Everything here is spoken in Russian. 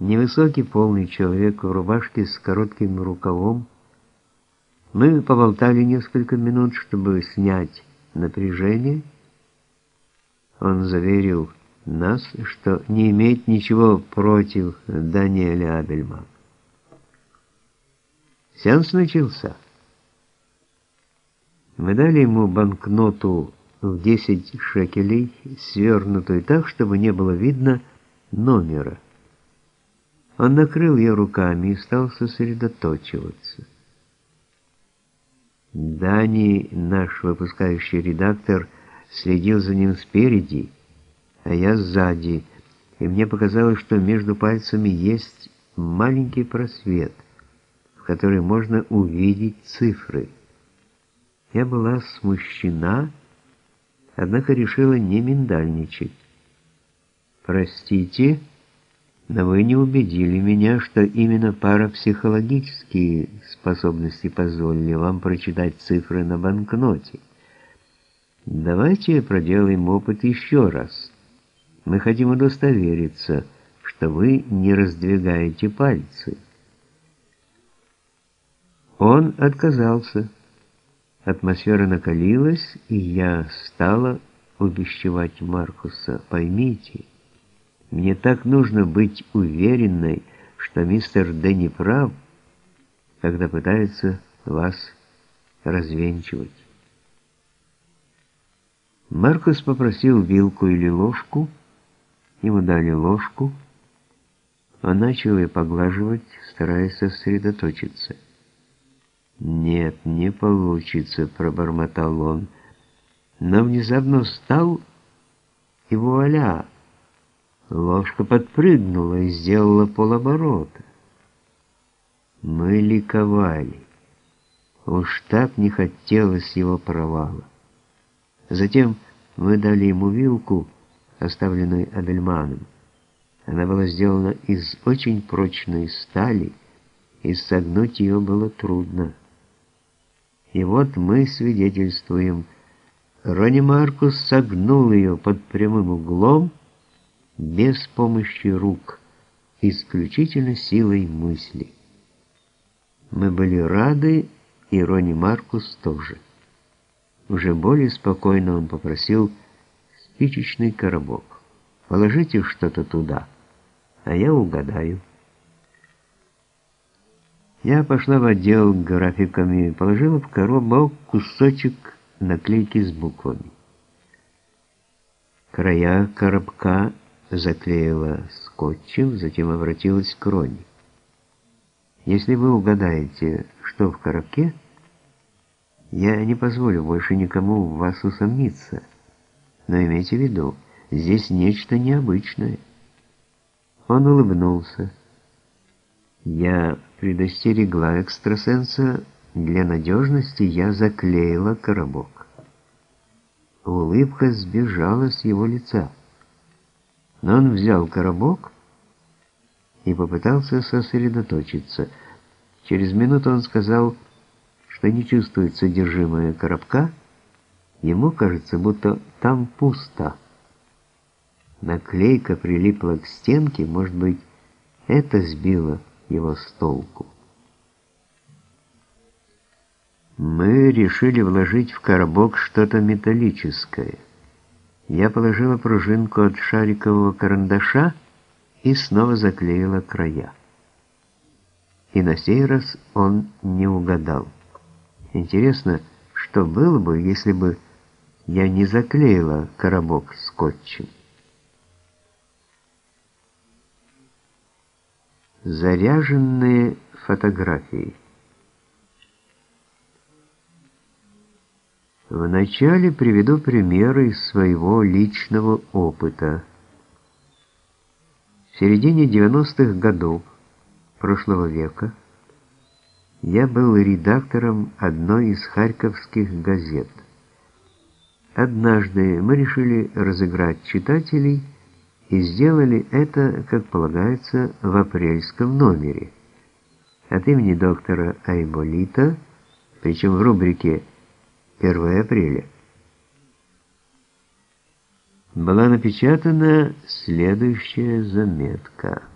Невысокий полный человек в рубашке с коротким рукавом. Мы поболтали несколько минут, чтобы снять напряжение. Он заверил нас, что не имеет ничего против Даниэля Абельмана. Сеанс начался. Мы дали ему банкноту в 10 шекелей, свернутую так, чтобы не было видно номера. Он накрыл ее руками и стал сосредоточиваться. Дани, наш выпускающий редактор, следил за ним спереди, а я сзади, и мне показалось, что между пальцами есть маленький просвет, в который можно увидеть цифры. Я была смущена, однако решила не миндальничать. «Простите», но вы не убедили меня, что именно парапсихологические способности позволили вам прочитать цифры на банкноте. Давайте проделаем опыт еще раз. Мы хотим удостовериться, что вы не раздвигаете пальцы. Он отказался. Атмосфера накалилась, и я стала увещевать Маркуса. Поймите, мне так нужно быть уверенной, что мистер Дэнни прав, когда пытается вас развенчивать. Маркус попросил вилку или ложку, ему дали ложку, он начал ее поглаживать, стараясь сосредоточиться. «Нет, не получится», — пробормотал он, но внезапно встал и вуаля! Ложка подпрыгнула и сделала полоборота. Мы ликовали. Уж так не хотелось его провала. Затем мы дали ему вилку, оставленную Адельманом. Она была сделана из очень прочной стали, и согнуть ее было трудно. И вот мы свидетельствуем, Рони Маркус согнул ее под прямым углом, без помощи рук, исключительно силой мысли. Мы были рады, и Рони Маркус тоже. Уже более спокойно он попросил спичечный коробок. Положите что-то туда, а я угадаю. Я пошла в отдел графиками, положила в коробок кусочек наклейки с буквами. Края коробка заклеила скотчем, затем обратилась к Роне. «Если вы угадаете, что в коробке, я не позволю больше никому в вас усомниться. Но имейте в виду, здесь нечто необычное». Он улыбнулся. Я предостерегла экстрасенса, для надежности я заклеила коробок. Улыбка сбежала с его лица. Но он взял коробок и попытался сосредоточиться. Через минуту он сказал, что не чувствует содержимое коробка, ему кажется, будто там пусто. Наклейка прилипла к стенке, может быть, это сбило его с толку. Мы решили вложить в коробок что-то металлическое. Я положила пружинку от шарикового карандаша и снова заклеила края. И на сей раз он не угадал. Интересно, что было бы, если бы я не заклеила коробок скотчем? Заряженные фотографии Вначале приведу примеры из своего личного опыта. В середине 90-х годов прошлого века я был редактором одной из харьковских газет. Однажды мы решили разыграть читателей и сделали это, как полагается, в апрельском номере. От имени доктора Айболита, причем в рубрике «Связь» 1 апреля. Была напечатана следующая заметка –